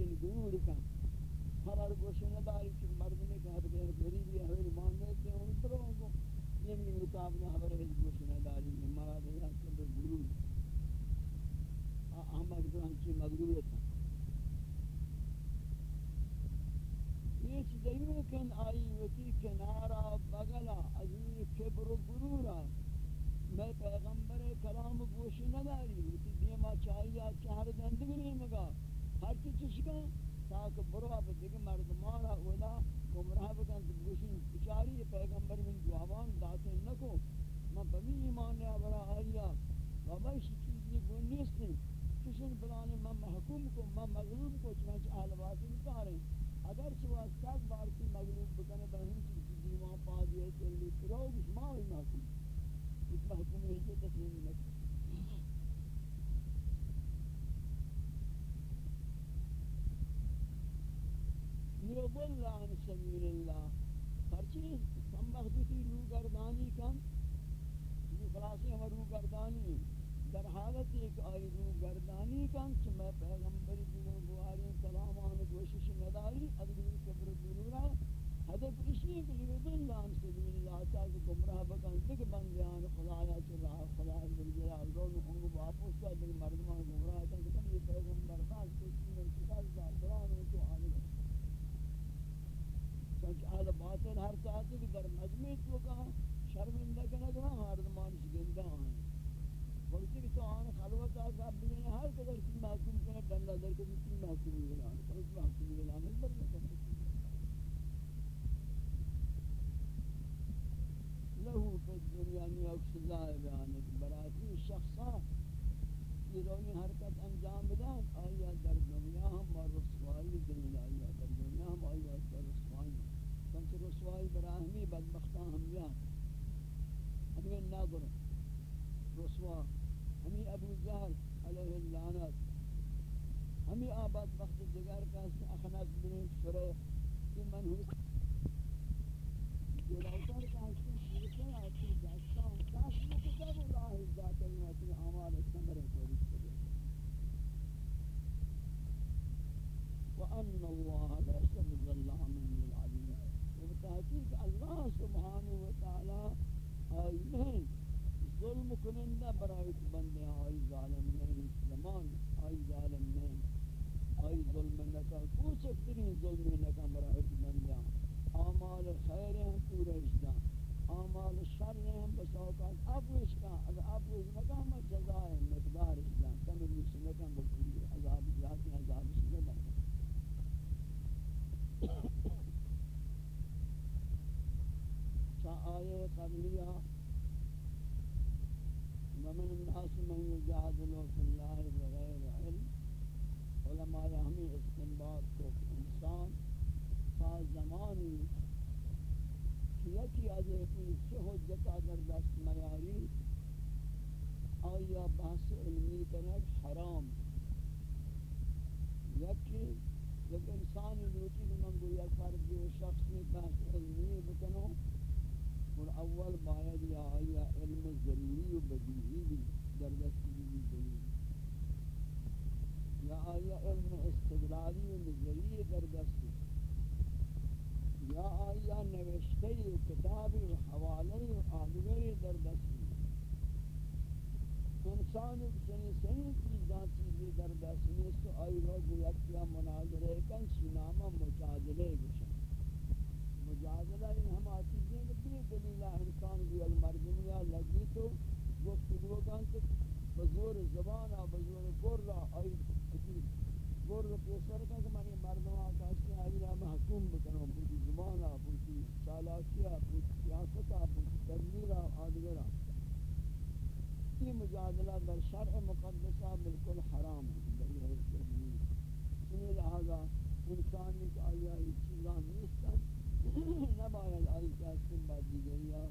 لیکن گرور کا خبر گوش داری کہ مردمی کہ حد غیر غریبی ہے ہوئی مانگے تھے ان پر کو۔ یہ بھی مقابلہ خبر ہے گوش نداری میں مراد ہے کہ گرور ہم اگر ہنچی مغرور تھا یہ چیزیں کن آئی وتی کنارا بغلا عزیز کبر و غرورا میں پیغمبر کلام گوش نداری وتی دیما چاہیا چہر دندگی نہیں مگا ہر چیز چشکا برو اب دیکھ مردمانا اولا، گمراہ بکن تو گوشن بچاری پیغمبر من جوابان داتیں نکو۔ میں بمی ایمان نے برا آیا بابا اسی چیز یہ گون نیست چشن بلانے میں محکوم کو، میں مغلوب کو چنانچہ اہل باطل کاریں اگر چوا سات بار کی مغلوب بکنے بہن کی دیوان پا دیئے چلی پراؤ کچھ ماں ہوئی محکوم۔ اس محکوم ہی کے تسلیم نکو یضل عن سبیل اللہ پرچی کم بختی رو گردانی کم یہ خلاصی ہم رو گردانی در حالت ایک آئی رو گردانی کن کہ میں پیغمبری بزرگواری کلامان کوشش نداری، ادبی کبر ضرورا ہدف اسی کہ لیدن اللہ دین اللہ تاکہ گمراہ بکن تک بندیان خدایا چلا خدای بلجلال رون انگو باپوس کا دل مردمان گمراہ کن کہ یہ پیغمبر خاص کسی میں شکاز دا قرآن میں تو آنے گا چونکہ اہل باطل ہر چاہتے کہ در مجمع تو کہا شرمندہ کنہ کہا مردمان شگندہ آئیں وقتی کہ تو آن خلوت آتا بگنے ہر قدر کی محکوم کرنے ڈنڈا در کے کی محکومی گلانے پر اس محکومی گلانے پر کرنے لہو فی الدنیا نیوک سزائے بیانے کہ براتی شخصا یہ روی حرکت انجام بدن آیا در دنیا ہم اور رسوائی دلیل آیا در دنیا ہم آیا در رسوائی چونکہ رسوائی براہمی بدبختان ہم یا ہمیں نہ گرو رسوا ہمیں ابو جہل علیہ اللعنت ہمیں آباد وقت دیگر کا اخنات چاہ آئے قبلیہ ومن الناس من يجادل في الله بغير علم. علماء ہمیں استنباط کو انسان تا زمانی کہ یکی از اپنی چه حجتا در دست میاری، آیا بحث علمی کنک حرام یکی یک انسانی لوٹی کہ من گویا فرد و شخص میں بحث علمی بکنو اور اول باید یا آیا علم ضروری و بدیہی بھی در دستی بھی دلیل. یا آیا علم استدلالی و نظری در دستی یا آیا نوشته و کتابی و حوالی و آدگری در دستی انسان چنین سنی چیزاں چیزی در دست نیست و آئی رو گوید کیا مناظرے کن سینامہ مجادلے گشن مجادلہ ان ہم آتی ہیں کہ بھی دلیلہ انسان بھی المردمیہ لگی تو گفتگو کن تو بزور زبان بزور گر آئی کسی گر پیسر کن کہ منی مردم آتا اس نے آئی رہا محکوم بکنو بودی زبان بودی چالاکیہ بودی سیاستہ بودی تدمیرہ آدگرہ یہ مجادلہ در شرع مقدسہ بالکل حرام ہے۔ انہی لہذا انسانی کا آیا یہ چیزاں نیستن نباید آئی کہستن با دیگریا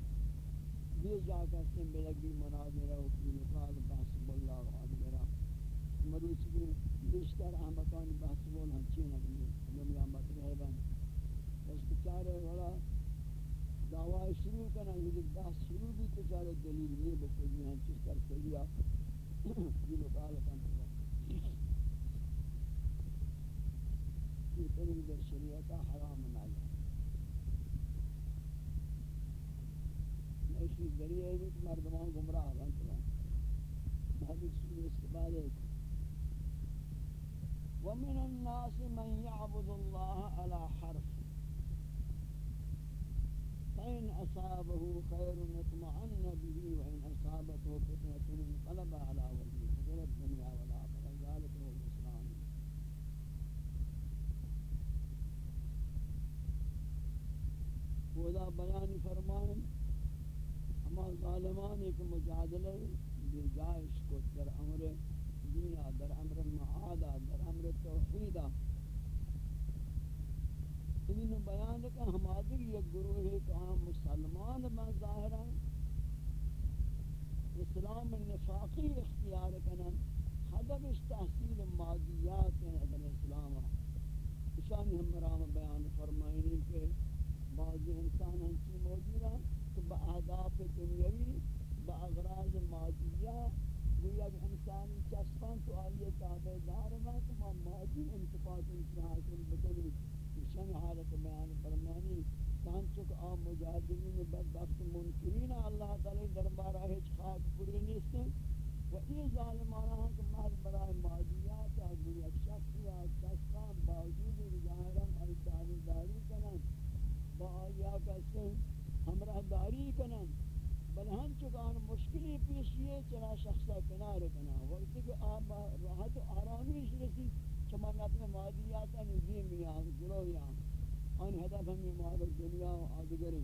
بے جا کہستن بلگی مناظرہ و قیمقال بحثب اللہ و آدگرہ مروچ بھی بیشتر احمقانی بحثب اللہ ہنچین اگلی دنیا مطرح بن۔ اس بچارے والا دعوی شروع کرنا، یہ بحث شروع بھی تو دلیل نہیں بکلی ہنچیز کر کلیا یہ لوگ آلتاں کنی در شریعتا حرام ذریعہ ہے کہ مردمان گمراہ بن چلا محدود سوی استفادہ ہے ومن الناس من يعبد الله على حرف فإن أصابه خير اطمعن به وإن أصابته فتنة انقلب على وجهه خذل الدنيا والآخرة ذلك هو الإسلام وذا بيان فرمان اما ظالمان ایک مجادلہ برجائش کو در امر دینا در امر معادہ در امر توحیدہ انہوں بیان کہ ہم ہمادر یک گروہ ہے کہ ہم مسلمان من ظاہرہ اسلام نفاقی اختیار کنن. حدب تحصیل مادیات ہیں ادن اسلام اشانی ہم مرام بیان فرمائنی کہ بعضی انسان ہنچی موجود ہیں کہ با اہداف دنیاوی با اغراض مادیہ گویا کہ انسانی چسپان تو آئیے تابع دار ما کہ ما مادی انتفاق انسان حاصل بکنی، شن حالت بیان فرمانی کان چک آ مجاہدین بدبخت منکرین، اللہ تعالی دربارہ ہچ خاک پوری نیستیں و یہ ظالمانہ ہیں کہ محض برائے مادیات اور دنیا شخص یا چسپان باوجود ظاہراً ای داری کنن با آیا کسیں ہمراہ داری کنن بل ہم چکان مشکلی پیشیے چنا شخصا کنار کنا وقت کہ آپ راحت و آرامیش رسی چما نفع مادیات نظیم یہاں گروہ یہاں ان ہدف ہمیں معارض دنیا و آدگری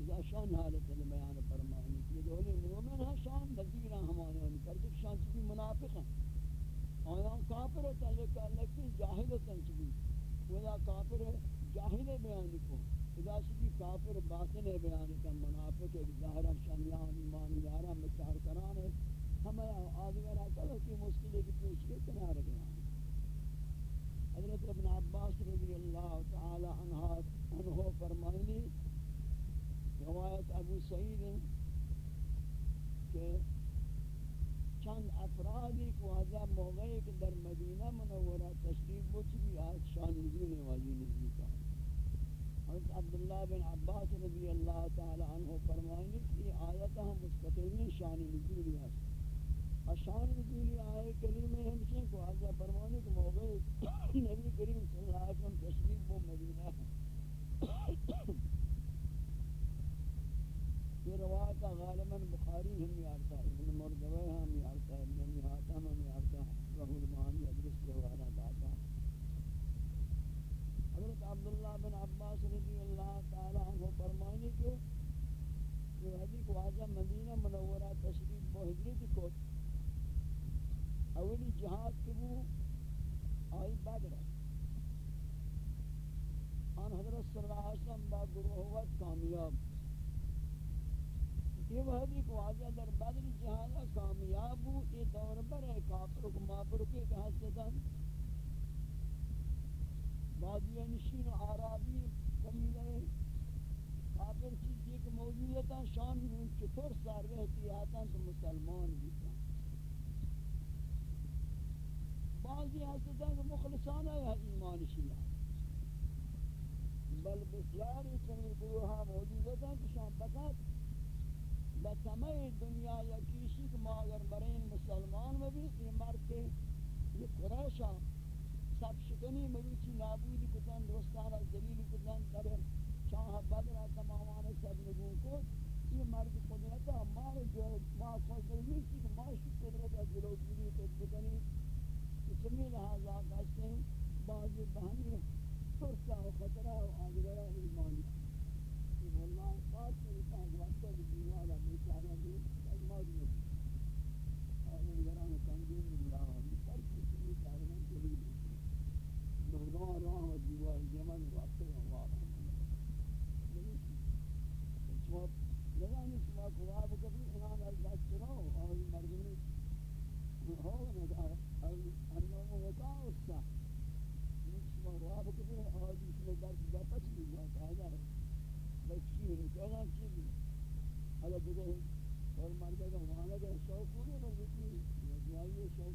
اذا شان حالت بیان فرمانی یہ دولی مومن ہے شان نظیرہ ہمانے ہیں پرچک شان چکی منافق ہیں آیا کافر تعلق اللہ کی جاہل تنچبی ولا کافر ہے جاہل بیان کو، خدا شکی کافر باطن بیان کا منافق ایک ظاہرہ شمیان ایمان یارا مچار کران ہے۔ ہمیں آدھگرہ کرو کہ مشکلے کی پیش کے کنار گیا حضرت ابن عباس رضی اللہ تعالی عنہ انہو فرمائنی روایت ابو سعید کہ چند افرادی کو واضح موقعی کہ در مدینہ منورہ تشریف بچ بھی آج شان نزول واضح نزول کا حضرت عبداللہ بن عباس رضی اللہ تعالی عنہ فرمائیں کہ یہ آیت ہم مستقلین شان نزولی ہے۔ شان نزولی آئے کریمہ میں ہمشن کو حضرت فرمائنی کہ موقع نبی کریم صلی اللہ علیہ وسلم تشریف وہ مدینہ ہے۔ یہ روایت غالباً بخاری ہم یارتا ہے ابن مردوہ ہم یارتا ہے ابن حاتم ہم یارتا ہے رحول المعانی ادرس روایت داتا ہے حضرت عبداللہ بن عباس رضی اللہ تعالی عنہ فرمائنی کہ یہ حدیث واضح مدینہ منورہ تشریف بو حضرت کو اولی جہاد کے وہ آئی بدر آن حضرت صلی اللہ علیہ وسلم با گروہوت کامیاب۔ یہ وہ حدیث واضح در بدر جہاد کامیاب ہو، یہ دور پر ہے، کافر کو مافر کے کہ حسدن بادی نشین و عربی قبیلہ کافر چیز ایک موجودتا شان ان چطور سار رہتی آتا تو مسلمان بیتا بعضی حسد کہ مخلصان ایمان شیعہ؟ بل بسیاری چنی گروہا موجودتا کہ شان بکت بسمع دنیا یا کیشی کہ ما اگر مرین مسلمان میں بھی یہ مرد کے یہ قریشہ سب شکنی مروچی نابودی کتن درستانا زلیلی کتن در شاہ بدر تمامان سب نگون کو یہ مرد قدرتا مار جو ما قدر نیستی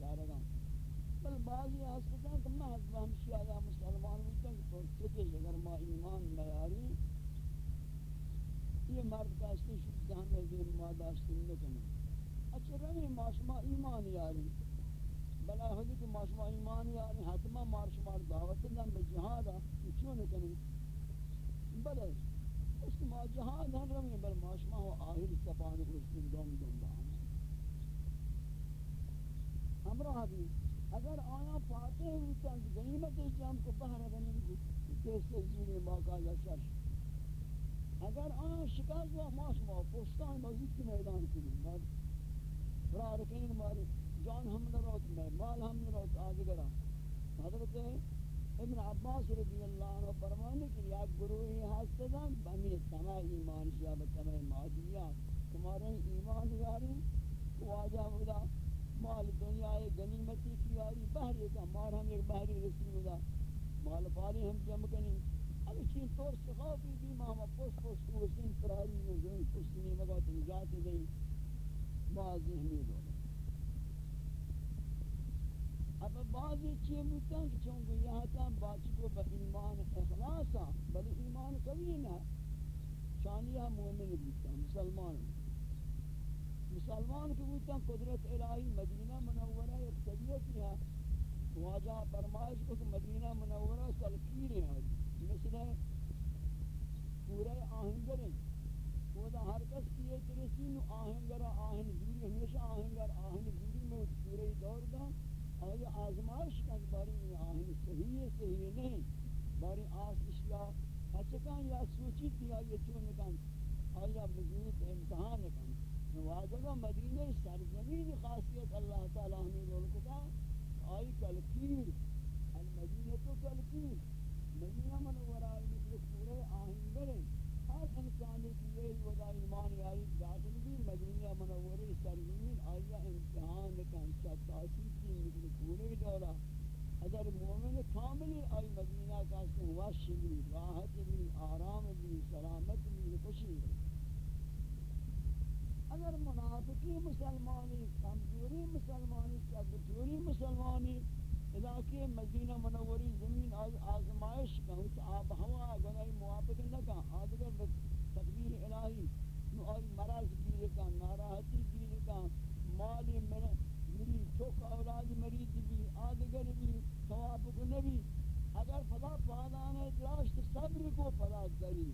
بودتاں گا بل بعضی ہستاں کہ محض ہمشی آیا مسلمان بودتاں کہ تو چکے اگر ما ایمان نیاری یہ مرد کا اسلی شکل ہمیں دین ما داشتن نکنی اچھا روی ماشما ایمان یاری۔ بلا ہوگی کہ ماشما ایمان یاری، حتما مارشمار دعوت دن بجہادا چون نکنی بلے، اس کو ما جہاد ہم روی بل ماشما ہو آہر سپانی اس دن دوم دوم باہم بھی اگر آیا فاتح ہوتا ہے غنیمت جام کو بہر بنی کیسے زینے باقاعدہ شرش اگر آن شکست و ماشما پشتان موجود کی میدان کنی فرار کنین ماری جان ہم نروت میں مال ہم نروت آدھگرہ حضرت ابن عباس رضی اللہ عنہ فرمانے کہ یا گروہی حسدن بمی سمع ایمان شیا بسمع مادیات تمہارے ایمان یاری، واجہ غنیمتی کی یاری بحری کا مار ہم ایک بحری رسول ہودا مال پاری ہم جمع کنی اب چین طور سخافی بھی ماما پوش پوش تو وسین فراری میں جو پشتنی مگا تو نجات دیں بعضی ہمیں دو اب بعضی چیئے بودتا کہ چونکہ یہاں تا باچی کو با ایمان اخلاصا بلی ایمان کبھی نہ شانیہ مومن بودتا مسلمان مسلمان کے بودتا قدرت الہی مدینہ منورہ ایک طبیعت ہے واجہ فرمائش کو مدینہ منورہ سلکیر ہے مثل پورے آہنگر ہیں خدا ہر کس کیے ترسی نو آہنگر آہن جوری ہمیشہ آہنگر آہن جوری میں پورے دور دا آیا آزمائش کا باری میں آہن صحیح ہے صحیح نہیں باری آس اشیاء ہچکان یا سوچی تھی آیا چون کن آیا مجید امتحان کن واجبہ مدینہ سرزمین خاصیت اللہ تعالی ہمیں لوگ کتا آئی کلکیر المدینہ تو کلکیر مدینہ منورائی مثل پورے آہنگر ہیں ہر انسانی کی یہ ودا ایمان آئی داخل بھی مدینہ منوری سرزمین آیا امتحان کن چاہتی کی مثل پورے دورہ اگر مومن کاملی آئی مدینہ کا سن وش بھی راحت بھی آرام بھی سلامت بھی خوشی بھی اگر منافقی مسلمانی کمزوری مسلمانی چاہتی مسلمانی. علاقے مدینہ منوری زمین آز آزمائش کا اس آب ہوا گنائی موافق نہ کا آدھگر تقدیر الہی نو آئی مرض گیر کا، ناراحتی گیر کا مالی مری چوک اولاد مریض بھی آدھگر بھی توافق نبی اگر فضا پادان ادراش صبر کو فضا کری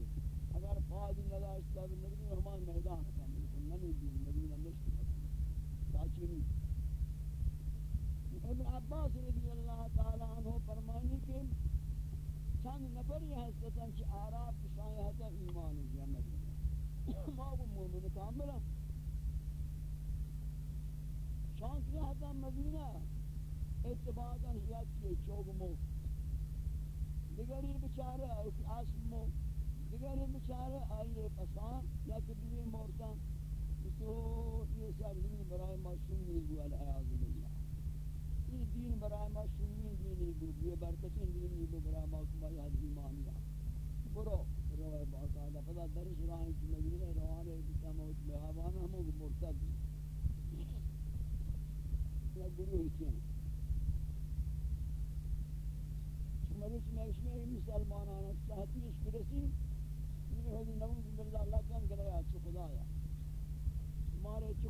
اگر فادی نداشت صبر، نبی ہمان میدان کا ملکن نمی بھی مدینہ مشکل تاچی نہیں ابن عباس رضی اللہ تعالی عنہ فرمانی کہ چند نفری ہستتاں چی آراب کشائی ہتا ایمان جا مدینہ ما وہ مومن کاملا شان کی ہتا مدینہ اتباقا یک کی چوگ مو دیگری بچارے آسمو دیگری بچارے آئیے پسان یا کدوی مورتا تو یہ سرزمین برای معصوم نہیں ہوا العیاض باللہ یہ دین برای ما سنی دینی بود یہ برکتین دینی بود برای ما کما یاد ایمانیا برو روای باقاعدہ پدا درش راہیں کی مدینہ روانے بیتا موت بہاوانا ہمو مرتد یا گروہ چین مرش میں اس میں مسلمانانا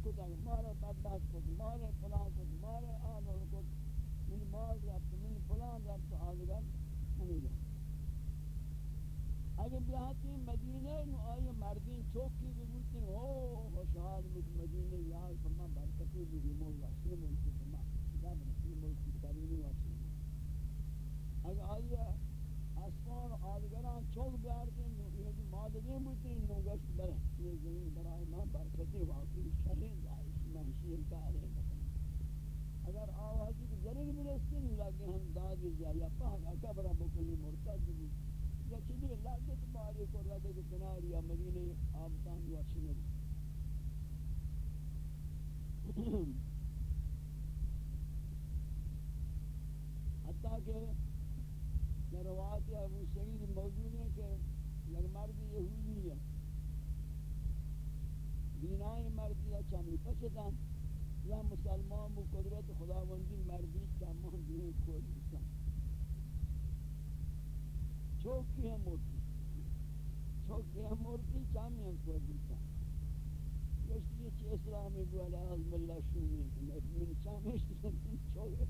کو جنگ مارے بعد بعد کو مارے فلان کو مارے آن اور کو من مار یا من فلان یا تو آگے نہیں اگر بیاتی مدینه نو آیه مردین چوک جا یا پہنا کبرا بکلی مرتد بھی یا چلی لازت ماری کو لازت سناری یا مدینہ آبتان دوا چنل حتیٰ کہ نروات ابو سعید موجود ہے کہ لگمرد یہودی ہے دینائی مردی ہے چمی پچھتا یا مسلمان بو قدرت خداوندی مردی چمان دینے کوئی چوکی مرتی چوکی مرتی چامی ہم کو دیتا یہ چی اسلامی کو علی عظم اللہ شونی من چامی شونی چوکی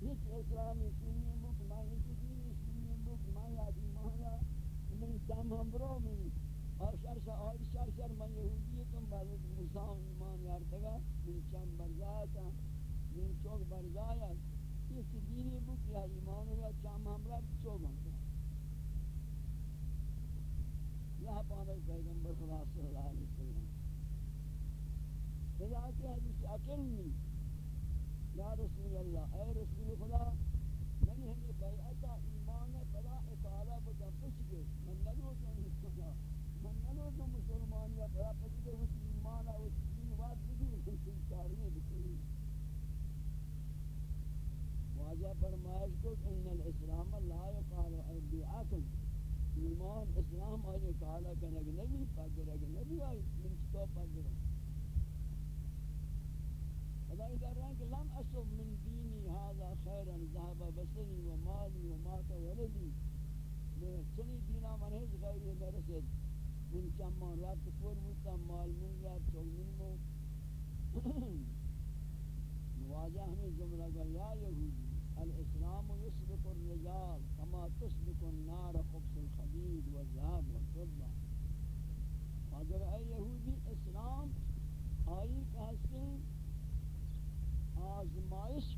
یہ چی اسلامی شونی مکمہ یہ چی دینی شونی مکمہ یا دیمانا من دم ہم برو من آشار شا آشار شر من یہودی کم بلد موسا و ایمان یاردگا من چم برزایتا من چوک برزایت یہ چی دینی بکی ایمان و چم ہم را پیغمبر خدا صلی اللہ علیہ وسلم۔ خدا حدیث اکل نہیں۔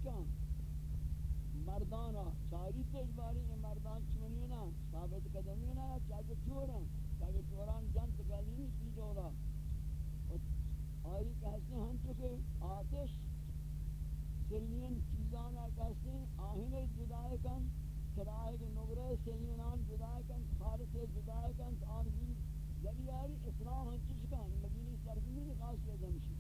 کن مردانا چاری تجباری این مردان چونی نا ثابت قدمی نا چاکر چورن چاکر چوران جنت گلینی سی جولا آئی کہتے ہم تو کہ آتش سلین چیزانا کہتے ہیں آہنے جدائے کن چرائے کے نگرے سلینان جدائے کن خارسے جدائے کن آن بھی جلیاری اسلام ہنچش کن مدینی سرزمین خاص لے دمشی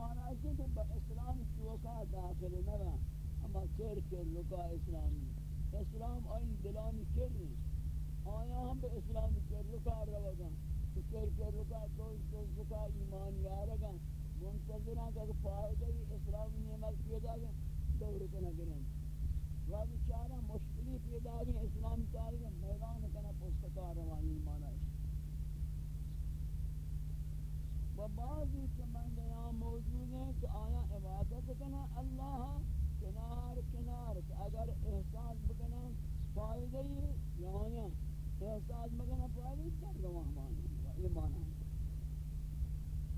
معنی چی کہ با اسلام چوکا داخل نہ اما کر کر لکا اسلامی. اسلام آئی دلانی کر نہیں آیا ہم بے اسلام کر لکا روگا تو کر کر لکا دوست دوست لکا ایمان یارگا منتظران کا فائدہ اسلام نعمت پیدا گا دور کنا کریں وادی چارہ مشکلی پیدا گئی اسلام چارہ میدان کنا پستکار روانی ایمان ہے و بعضی چمندیاں کہ آیا عبادت کنا اللہ کنار کنار اگر احساس بکنا فائدہ یہاں احساس بکنا فائدہ در گواہ مانا و ایمان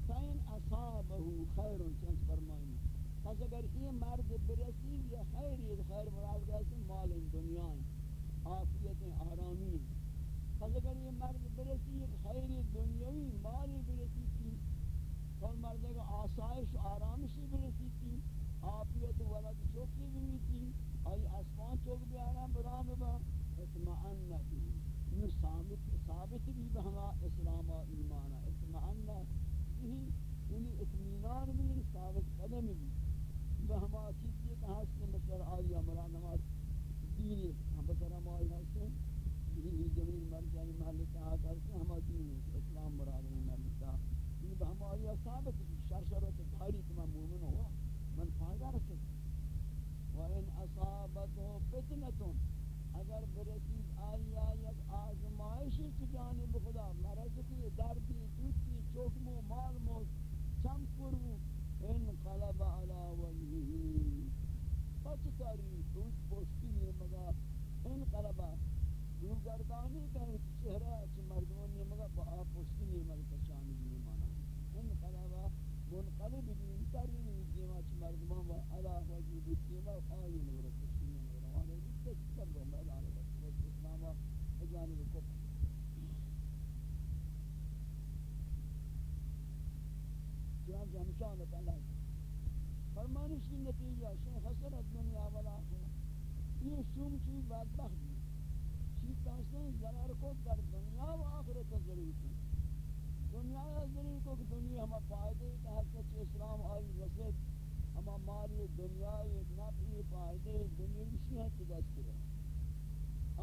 فین اصابہ خیر چنس فرمائیں پس اگر یہ مرد برسی یا خیر، یہ خیر مراد کہتے مال دنیا عافیت آرامی پس اگر یہ مرد برسی، یہ خیر دنیاوی، مال برسی تھی تو مرد کا آسائش آرامشی برسی تھی عافیت ولد چوکی بھی تھی آئی اسمان چوک بھی آرام برام با اطمئن بھی یہ ثابت ثابت بھی بہما اسلام و ایمان اطمئن بھی یعنی اطمینان بھی ثابت قدم بھی بہما چیز یہ کہا اس کے مثل آئی امرا نماز دینی ہم بسر ہم آئی حسن دینی جمیل مرجانی محل کہا کرتے ہم دینی اسلام مراد میں مرمتا یعنی بہما آئی ثابت بھی شرشرت بھاری تمام مومن ہوا من فائدہ رسے وَإِنْ أَصَابَتْهُ فِتْنَةٌ اگر برسید آیا یک آزمائشی کی جانب خدا مرض کی دردی دوتی چوکمو مالمو چمپرو ان قلب علا وجهی پچ تاری دوت پوشتی ہے مگا ان قلب دو گردانی کا چہرہ چھ مردمان یہ مگا با آپ پوشتی ہے مگا پچانی بھی مانا۔ ان قلب منقلب بھی انتری دیما چ مردمان و علا وجود دیما آئی نور کشین نور وانے بھی کر لو میدان رسول اسلام و جانب کو جان جمشان تعالی فرمانش کی نتیجہ شیخ حسرت دنیا والا یہ شوم چیز بدبخت چیز کہتے ضرر کو در دنیا و آخرت ضرور کو دنیا ضرور کو کہ دنیا ہم فائدے کا حق اسلام آئی رسد اما مالی دنیای نفعی فائدے دنیای شیعت دست کرے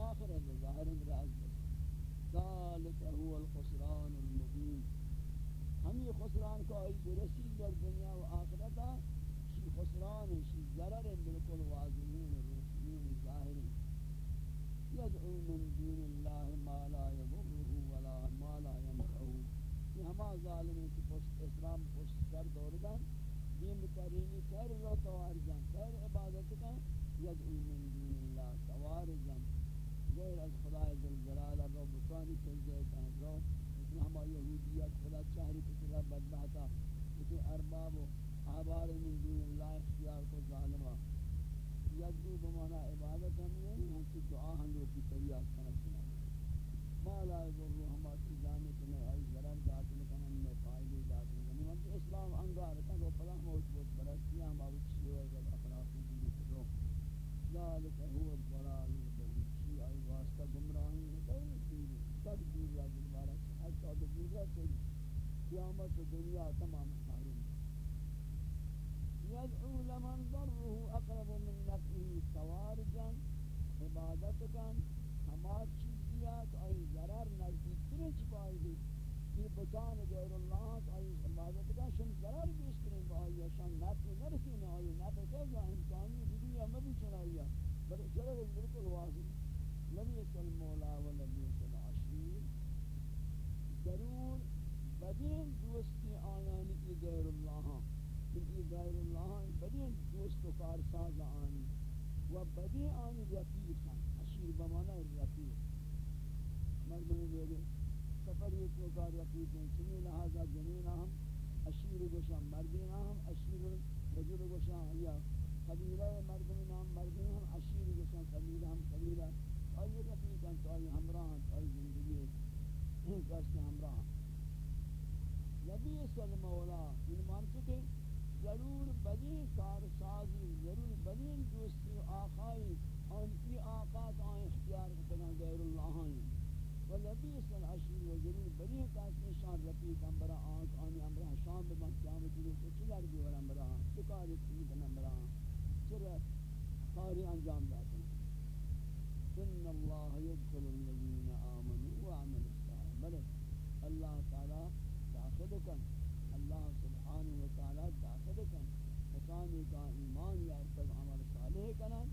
آخر ہے ظاہر راز ذالک هو الخسران المبین۔ ہم یہ خسران کو آئی برسی در دنیا و آخرتا شی خسران شی ضرر بالکل واضحین روشنین ظاہرین یدعو من دون اللہ ما لا یضره ولا ما لا ينفعه یہ ہما ظالمین کی پشت اسلام پشت کر دوردن دین کرینی خیر رو توارجان خیر عبادت کا یدعو من دون اللہ توارجان غیر از خدا ذلجلال رو بطانی تنزیه کن رو مثل ہما یہودیت خدا چہری کتلا بدبہتا مثل ارباب و احبار من دون اللہ اختیار کو ظالمہ یدعو بمانا عبادت ہم یہ ہم کی دعا ہم لوگ کی طریعات کنک سنا ما لا یضر ہما کی جانت میں آئی ضرر دات لکنن میں فائدے دات لکنن من اسلام انگار تن رو پلا موت بود برستی ہم آوچ شیوہ جب اخلاقی دیلی کرو ذالک هو الضلال البعید شی آئی واسطہ گمراہی بہت دور تک دور را دوبارہ حتی دور را سے قیامت دنیا تمام محروم یدعو لمن ضره اقرب من نفعه سوارجا عبادت کن ہما چیزیات آئی ضرر نزدیک ترچ پائی دی یہ بچان غیر اللہ آئی عبادت کا شن ضرر گوشان یا قبیلہ مردم نام مردم ہم عشیر گوشان قبیلہ ہم قبیلہ آئی رفیقاً تو آئی ہمراہ تو آئی زندگی کس ہمراہ نبی صلی مولا ان مانتے کہ ضرور بدی کار سازی ضرور بدی دوستی آقائی کی آقات آئیں اختیار کرنا غیر اللہ ہیں و نبی صلی عشیر و ضرور بدی کاس نشان رفیق امبرا آنک آنی امبرا شام بمن قیامت روز چلر بھی ور امبرا چکاری تید امبرا چر کاری انجام داتے ان اللہ يدخل الذين آمنوا وعملوا الصالحات بلے اللہ تعالی داخل کن اللہ سبحانہ وتعالی داخل کن کسانی کا ایمان یا ارتب عمل صالح کنن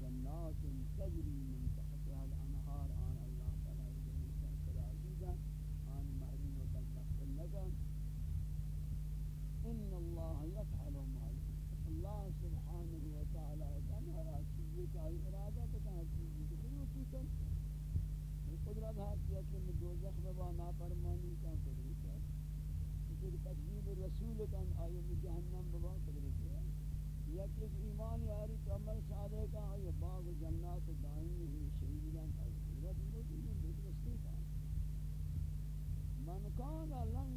جنات تجری من تحتها الانہار آن اللہ تعالی جنی سر عزیزا آن محرین و بدبخت لکن ان اللہ یفعل ما اللہ سبحانہ وتعالی کن ہر چیزی کا ارادہ کن چیزی کی خلوصی کن قدرت ہے کہ میں دوزخ میں نافرمانی کا قدرت ہے پھر تکذیب رسول کن آئے میں جہنم ببا قدرت ہے یا کہ ایمان یاری تو عمل صالح کا آئے باغ جنات دائمی ہی شہیدان آئے قدرت موجود ہے دیکھ رسول کا من کان لن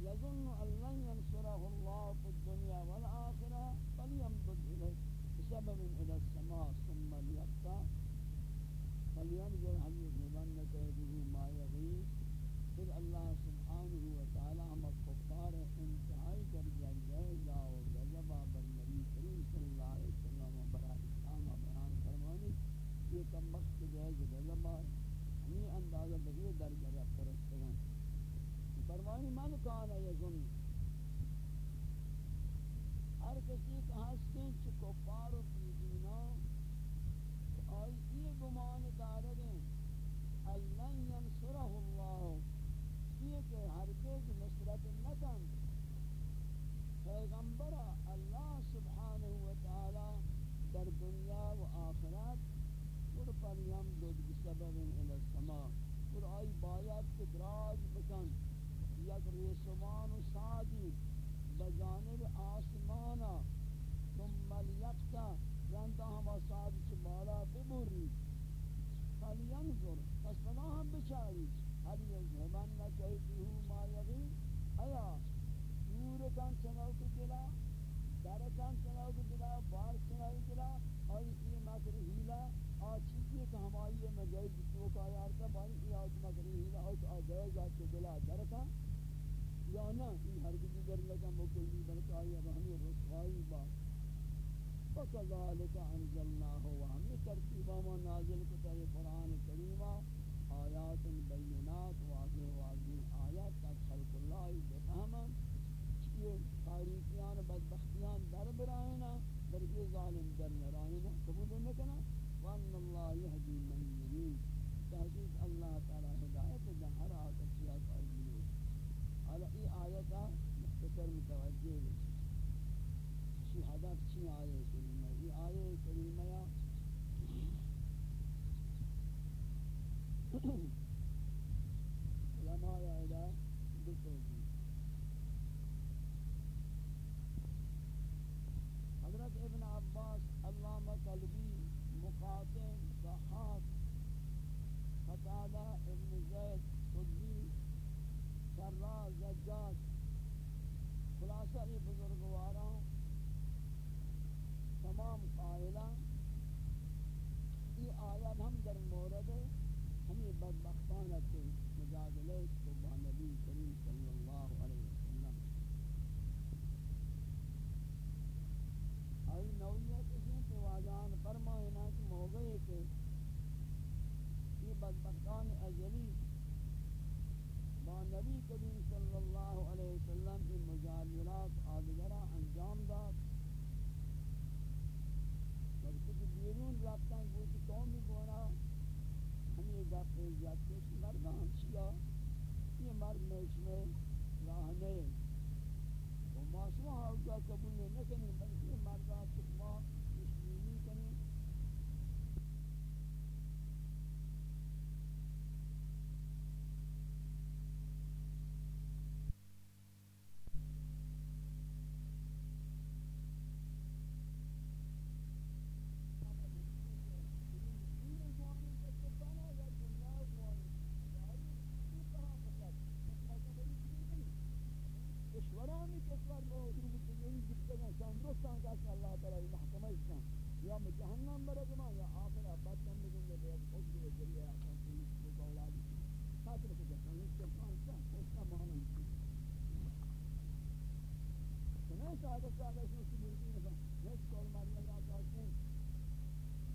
یظن ان لن ينصره الله في الدنيا والآخرة فليمدد إليه بسبب إلى السماء ثم ليقطع فلينظر هل يذهبن كيده ما يغيث پھر اللہ سبحانہ و تعالی ہم کفار انتہائی کر جائے لا و غضبا بر نبی کریم صلی اللہ علیہ وسلم برا اسلام بیان فرمانی یہ کم وقت جائے غضبا ہمیں اندازہ بہی درجہ رب پرستگان فرمانی من دوستان کا اللہ تعالی محکمہ اسلام یا جہنم برگما یا آخر ابد تم بگن دے بے خود دے ذریعہ اپنا پولیس کو اولاد خاطر کو جہنم اس کے کان کیا اس کا معنی سنے سادہ سادہ سوچ مرتی نہ ہے کول ماریا یا کہتے ہیں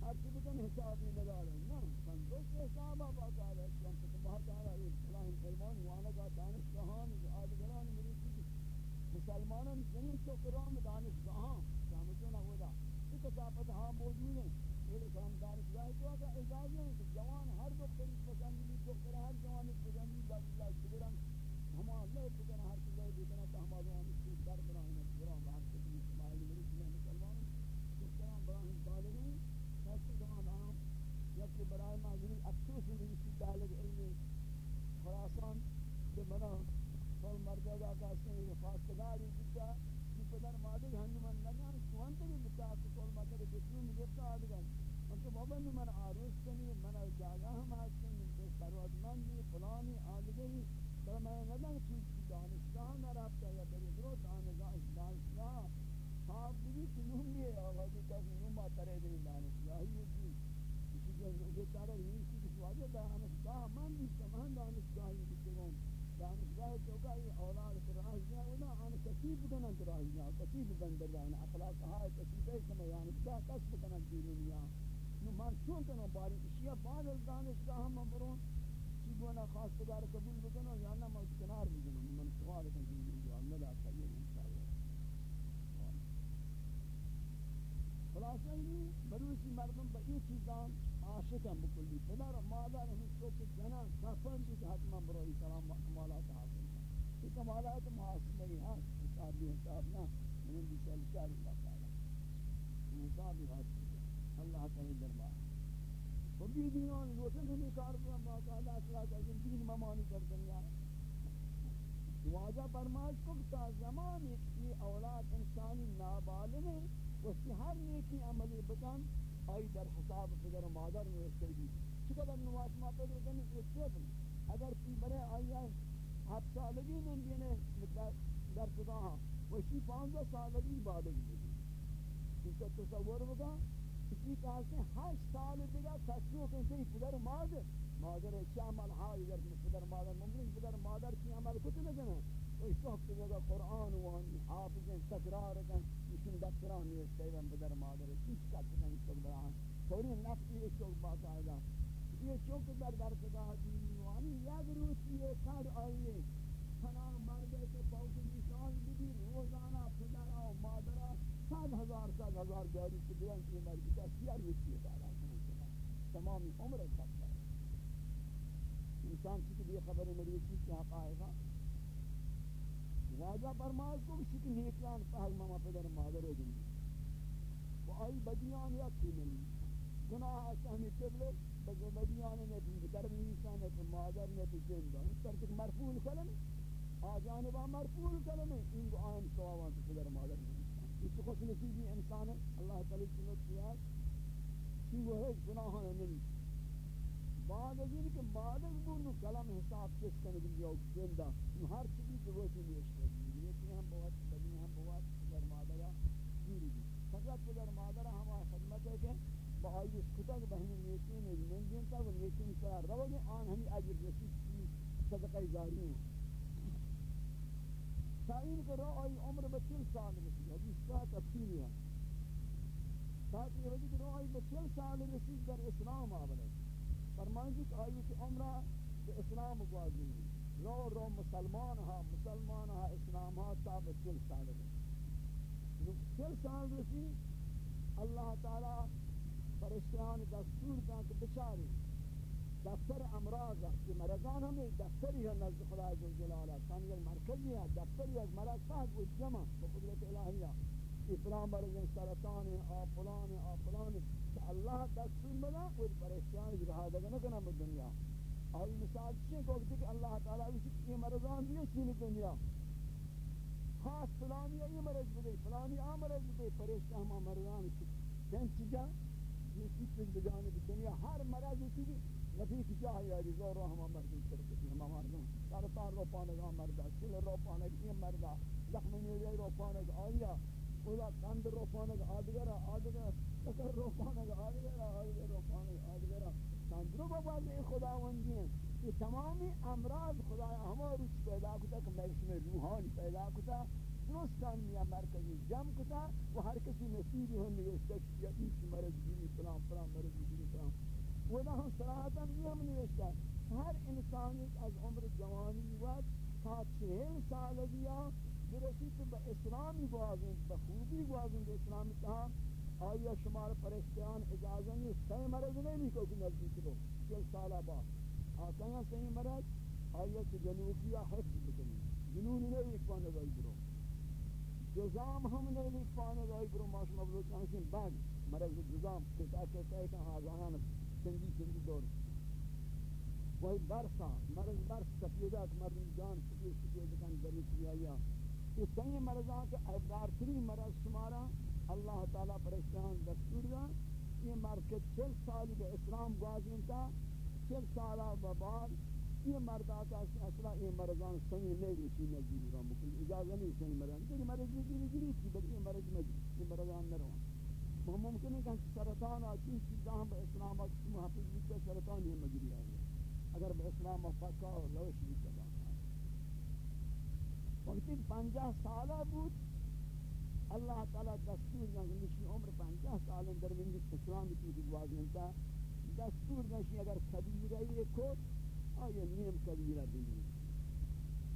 ہر چیز کا حساب نہیں لگا رہے نا سندوش حساب آپ کا ہے کہ ہم تو بہت آ رہا ہے فلاں فرمان وانا کا دانش جہان آدگران مرتی مسلمانان زمین تو قرآن دانش جہان سامتوں نہ ہوگا یہ کتابت ہاں موجود ہیں یہ کام دانش جائے تو اگر اجازت ہے کہ جوان ہر دو قریب پسندی بھی تو کرا ہر جوان پسندی باقی اللہ شکران ہم اللہ پکر ہر چیز ہے دیکھنا تو ہم آدھوان اس کو در کرا ہمیں قرآن باہر سے بھی اسماعیل مرسی میں مسلمان جس طرح براہم طالب ہیں کیسے جوان آم یا کہ برائے معذری افسوس ہوئی اس کی تعلق علم خراسان کہ منا کل مردگا کا سن خواستگاری بتا کی پدر مادر ہن من لگا سوان تے بتا کل مادر بتو مجھے تو آدگا ان کو بابا نے من عروس کنی من جاگا ہم ہستن تے سروت من دی فلانی آدگی پر میں نہ چیز کی دانشگاہ نہ رابطہ یا بری درو دانشگاہ دانشگاہ صاحب بھی کہ نوں یہ آواز کا نوں ما ترے دی دانشگاہ ہی دی کسی جو جو تارے نہیں کسی واجہ دانشگاہ من بھی سمان دانشگاہ ہی دی دانشگاه توقع اولاد تراجع ولا عن كثير بدنا تراجع كثير بندر لنا اخلاق هاي كثير كما يعني دا كسب كنا الدنيا نو من چون کنو باری اشیاء بعد از دانشگاه هم برون چی گونا خاص بدار قبول بکنو یا نه من کنار بکنو من سوال کن دیگه جو هم ندا خیر انشاءالله خلاصہ ہی بروسی مردم با این چیزان عاشقم بکلی. پدر و مادر ہمیں سوچ جنا کفن بھی حتما برای سلام کمالات حاصل ہے یہ کمالات محاصل نہیں ہے حساب بھی حساب نہ من بھی سال چار اللہ تعالی حساب بھی حاصل ہے اللہ تعالی دربار. و بی دینان لوٹن ہمیں کار کو باقاعدہ اخلاق از دین ممانی کر دنیا. واجہ فرمائش کو تا زمان یہ اولاد انسانی نابالغ ہیں اس کی ہر نیکی عملی بکن آئی در حساب پدر و مادر میں اس دی چقدر نواز ما پیدا کرنے کی سیب اگر کی برے آئی ہے ہفت سالگی میں دینے مطلب در خدا ہاں وشی پانزہ سالگی بالغ دی اس کا تصور ہوگا اسی کہا سے ہشت سال دیگا تصور کرتے پدر مادر مادر شامل ہائی در پدر مادر ممکن پدر مادر کی عمل کچھ لگنے تو اس وقت جو قرآن و حافظ تکرار کن مذکران نیست پیغم بدر مادر هیچ کس نہیں تو بڑا تھوڑی نفس یہ چوک بات آئے گا یہ چوک در در خدا دیوانی یاد روسی ہے سر آئیے فنا مرد کے بہت نشان بھی روزانہ پدر اور مادر صد ہزار صد ہزار جاری سے بیان کی مرد کا سیار روسی ہے تمامی عمر تک انسان کی بھی خبر مریض کی حقائق واجہ فرماز کو شکل نیکیان پہل ماما پدر مادر ہو گئی و آئی بدیان یا کلن گناہ سہمی قبل بدیان نے پدر نیسان ہے مادر نے تھی زندہ۔ اس طرح کہ مرفول کلن آجانبا مرفول کلن ان کو آئین سواوان سے پدر مادر نیسان اس خوش نصیبی انسان ہے۔ اللہ تعالی سنت کیا کہ وہ ہے گناہان نہیں۔ بعد از اینکه بعد از بون کلام حساب کس کنه دیگه زنده هر چیزی که روشی نیشته یکی هم بوات بدی هم بوات در مادر جوری دی فقط در مادر هم خدمت ہے کہ با آیش کتاب بہن نیکی نے من دین تا وہ نیکی کرا روگ آن ہمی اجر رسید کی صدقہ جاری ہے تعین کو رو آئی عمر بچل سال رسید حدیث کا تفصیل ہے۔ تاکہ یہ وجہ رو آئی بچل سال رسید در اسلام آبرے فرمائیں کہ آئی کہ عمرہ کہ اسلام گوازی رو رو، مسلمان ہا مسلمان ہا اسلام ہا تاب چل سال رسی چل سال رسی اللہ تعالی فرشتیان دستور کا کہ بچاری۔ دفتر امراض کہ مرضان ہمیں دفتری ہے نزد خدا جل جلاله. جلالہ ثانی المرکزی ہے دفتری ہے مرض صاحب و جمع به قدرت بقدرت الہیہ افلان مرض سرطان آ فلان آ فلان کہ اللہ دستور بنا اور پریشان رہا دگا نہ کنا دنیا. اور مثال چیئے کو کہ اللہ تعالی اسی یہ مرضان دیے چین دنیا؟ خاص فلانی یہ مرض بدے فلانی آ مرض بدے پریشان ہم مرضان کن چیزا؟ یہ چیز بجانب دنیا ہر مرض اسی کی نفیق جاہ یا رضا رو ہم مرض کرتے ہیں ہم مردوں سرطان رو پانے گا مردہ چل رو پانے گا یہ مردہ زخم نیوی رو روپانک آیا خدا قند روپانک آدگرہ آدگرہ سکر روپانک آدگرہ آدگرہ رو روپانک آدگرہ تندرو بابا جی خداوندی ہیں۔ یہ تمامی امراض خدا ہمارو پیدا کتا کہ میں اس روحانی پیدا کتا۔ درستان یا مرکزی جمع کتا و ہر کسی نصیبی ہم نوشتا کہ یا ایچ مرض گیری فلان فلان مرض گیری وہ دا ہم صراحتا یہ ہم نوشتا ہر انسان از عمر جوانی وقت تا چہل سال دیا برسی تو با اسلامی گوازن با خوبی گوازن با اسلامی کہا آیا شمار پرستیان اجازہ نہیں صحیح مرض نہیں کو کہ نزدیک رو چل سالہ بعد. آتا ہے صحیح مرض آیا کہ جنوبی حفظ بکنی جنون نہیں ایک پانے گئی برو جزام ہم نے لکھانے گئی برو ماش مبلوچ ہمشن بعد مرض جزام کتا کتا ہے کہ آزانان سنگی سنگی دور. وہی برسا مرض برس سفیدات مرض جان سفید سفید کن بری کیا یہ صحیح مرضاں کے ابدار تری مرض شمارا، اللہ تعالیٰ پرشتان دستور دا. یہ مرکز چل سالی بے اسلام گوازن تا، چل سالہ بعد یہ مرد آتا ہے اصلا یہ مردان سنگی نہیں رسی نزدیل رہا مکل اجازہ نہیں سنگی مردان دیکھ مرد نزدیل گری تھی بلکہ یہ مرد یہ مردان نہ رہا ممکن ہے کہ سرطان آتی چیزاں ہم اسلام آتی محافظ بیتا سرطان یہ مجری آگیا اگر با اسلام فقہ اور لوش بھی چلا وقتی پنجہ سالہ بود، اللہ تعالی دستور جانگا نشی عمر پنجہ سال اندر من اسلام کی دعوازنتا دستور نشی اگر کبیرہ یہ کھوٹ آیا نیم کبیرہ بنی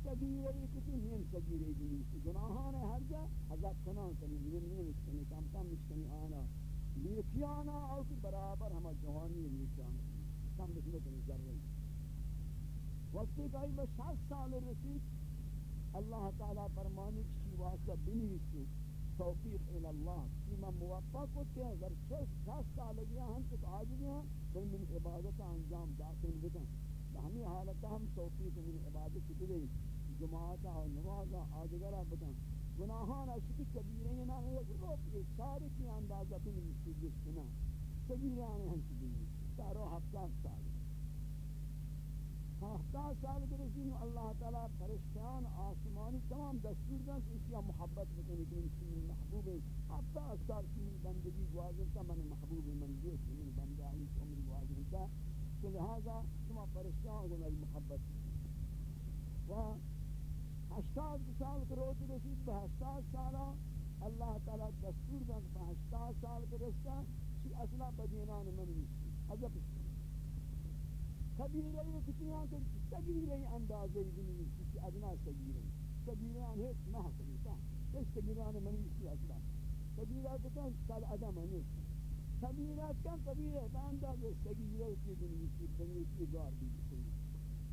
کبیرہ یہ کتی نیم کبیرہ بنی گناہان ہر جا حضرت کنان کنی نیم نیم اشکنی کم کم اشکنی آنا نیکیانا او کی برابر ہما جوانی نیکیانا کم بسمت کنی ذرہ وقتی کہ میں سات سال رسید اللہ تعالی فرمانی کسی واسطہ بنی تو توفیق الى اللہ کی میں موفق ہوتے ہیں اگر سات سال گیا ہم تو آج گیا پھر من عبادت انجام داخل بدن ہمیں حالت ہم توفیق من عبادت کی جماعت اور نماز آدگرہ بدن گناہان اشکی کبیرے ہیں نہ ایک روپ ایک سارے کی اندازہ بھی نہیں کی جس کنا کبیرے آنے ہم کی بھی سارو ہفتہ سال. ہفتہ سال کے رسین اللہ تعالیٰ فرشتیان آسمانی تمام دستور دن کہ اس کی محبت بکنی کہ من محبوب ہے ہفتہ سال کی بندگی گوازن تا من محبوب من دوست من بندہ علی عمر گوازن تا لہذا شما پرشتیان کو نبی محبت و ہشتاد سال کے روز رسید بہ ہشتاد سالہ اللہ تعالی دستور دن بہ ہشتاد سال کے رستا چی اصلا بدینان من نیستی عجب کبیرہ یہ کتیاں کہ کبیرہ اندازے بنی نیستی چی ادنا کبیرہ کبیرہ ہیچ نہ حسنیتا اس کبیرہ من نیستی اصلا کبیرہ کتاں سال ادم نیستی کبیرات کم کبیرہ باندہ جو سگیرہ کی دنیا کی دنیا کی گار بھی کوئی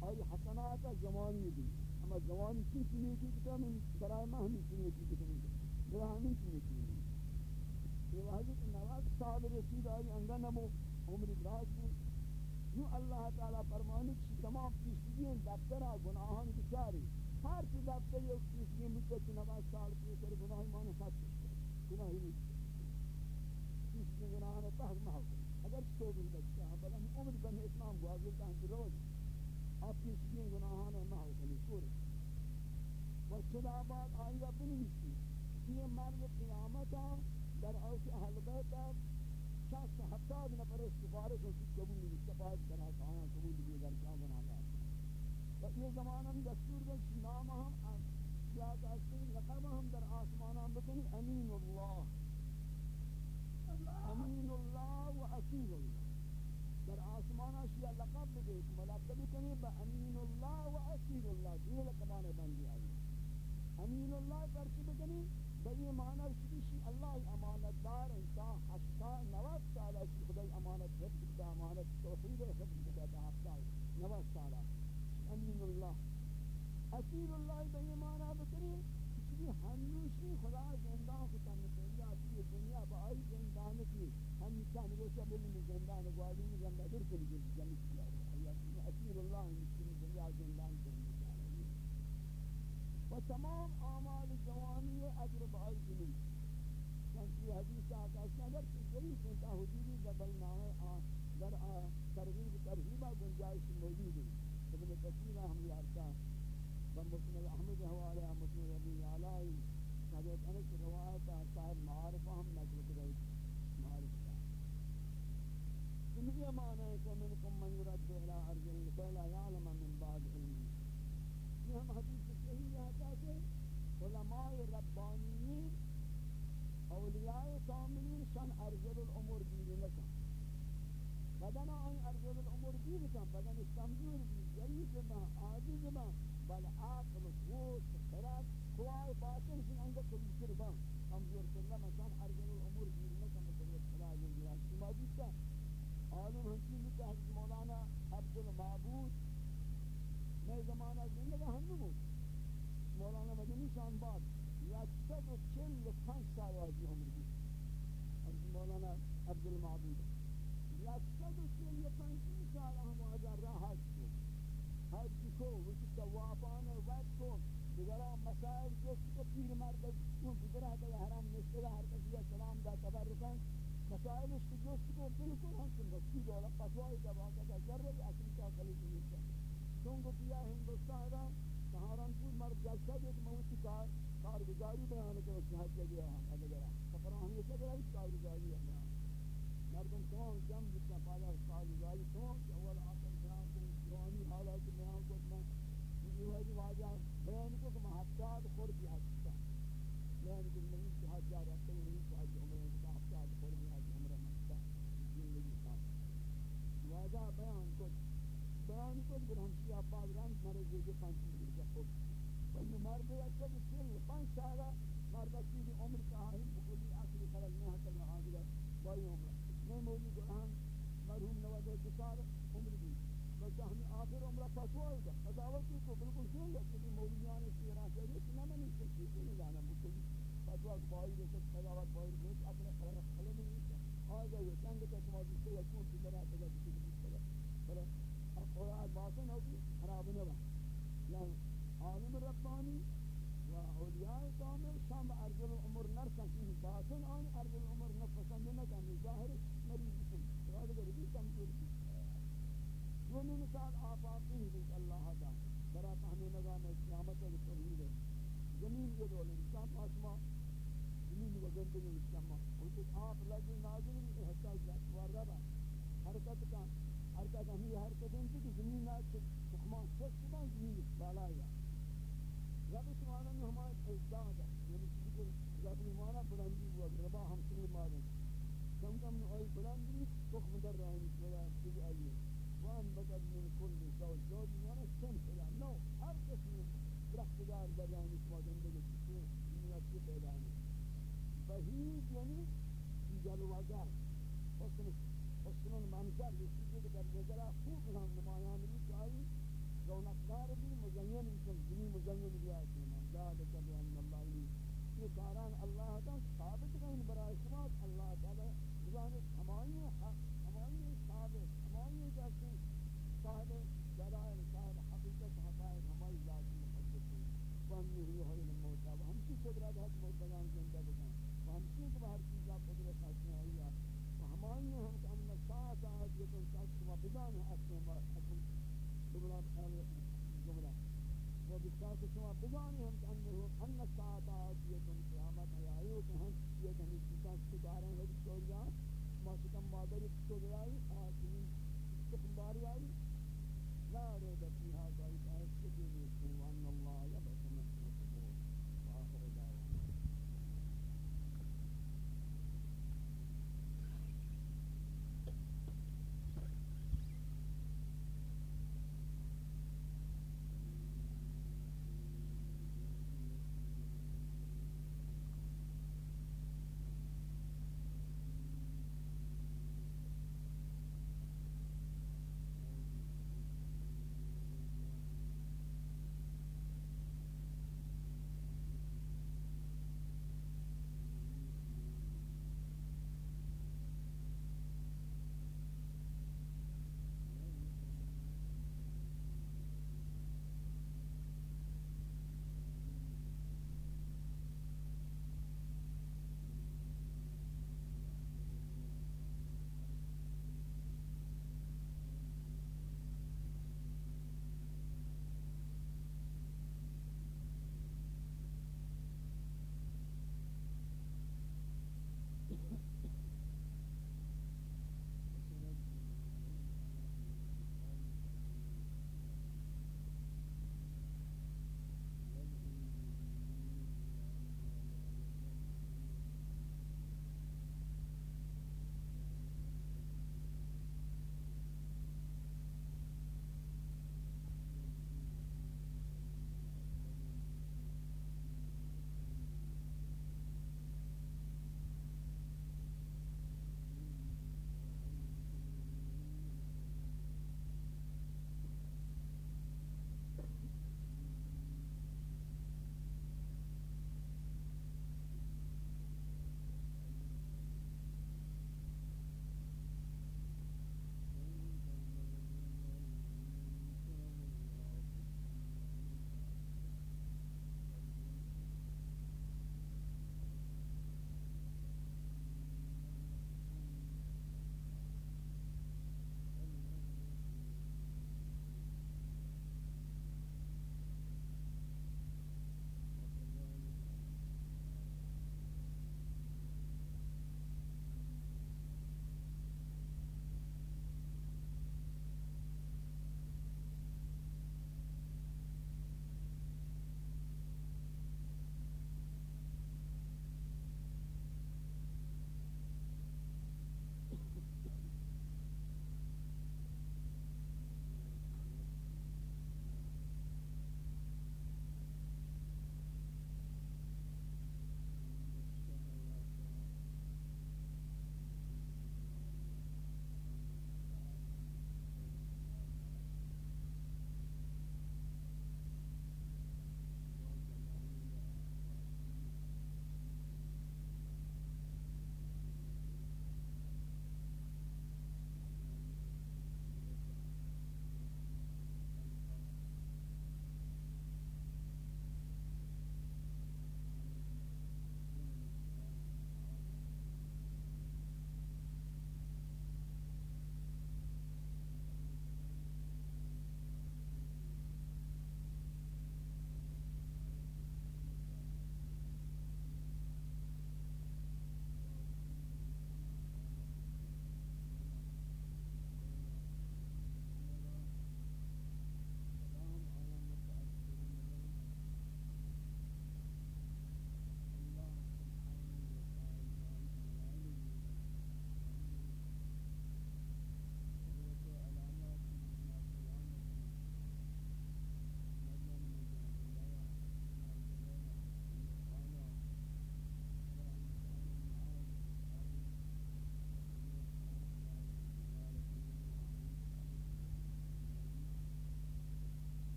اور حسنات جوانی دی اما جوانی کی چیزیں کی کتا من برائے ما ہمیں چیزیں کی کتا من برا ہمیں چیزیں کی یہ حضرت نواز صاحب رسید آئی انگا نمو، عمر دراز بود. نو اللہ تعالی فرمانے کہ تمام پیشگیاں دفترہ گناہان بچاری ہر چیز دفتر یک پیشگیاں مدت نواز صاحب پیشگر گناہی مانے خط گناہی نہیں کس کے گناہان تحت محل اگر تو بھی بچتا ہے بل ہم عمر بن اسلام گوازل کا ہم روز آپ کس کے گناہان محل کنی پورے و چدا بعد آئیہ بنیسی یہ مرد قیامتا در اوش اہل بیتا شخص ہفتاد نفر سفارش و قبول نہیں سفارش بنا کھانا قبول بھی در کیا بنا گا و یہ زمانہ میں دستور دن نام ہم یا کہتے ہیں لقب ہم در آسمانان بکنی امین اللہ امین اللہ و حسین اللہ در آسمان اشیاء لقب دے ملقب کنی با امین اللہ و حسین اللہ دین لقبان بندی آئی امین اللہ پرچی بکنی با یہ معنی شدیشی اللہ کوئی سنتا حدودی جبل نامے sampaikan Islam itu lebih jadi مرد اکبر سیل پانچ سالہ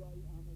جائی احمد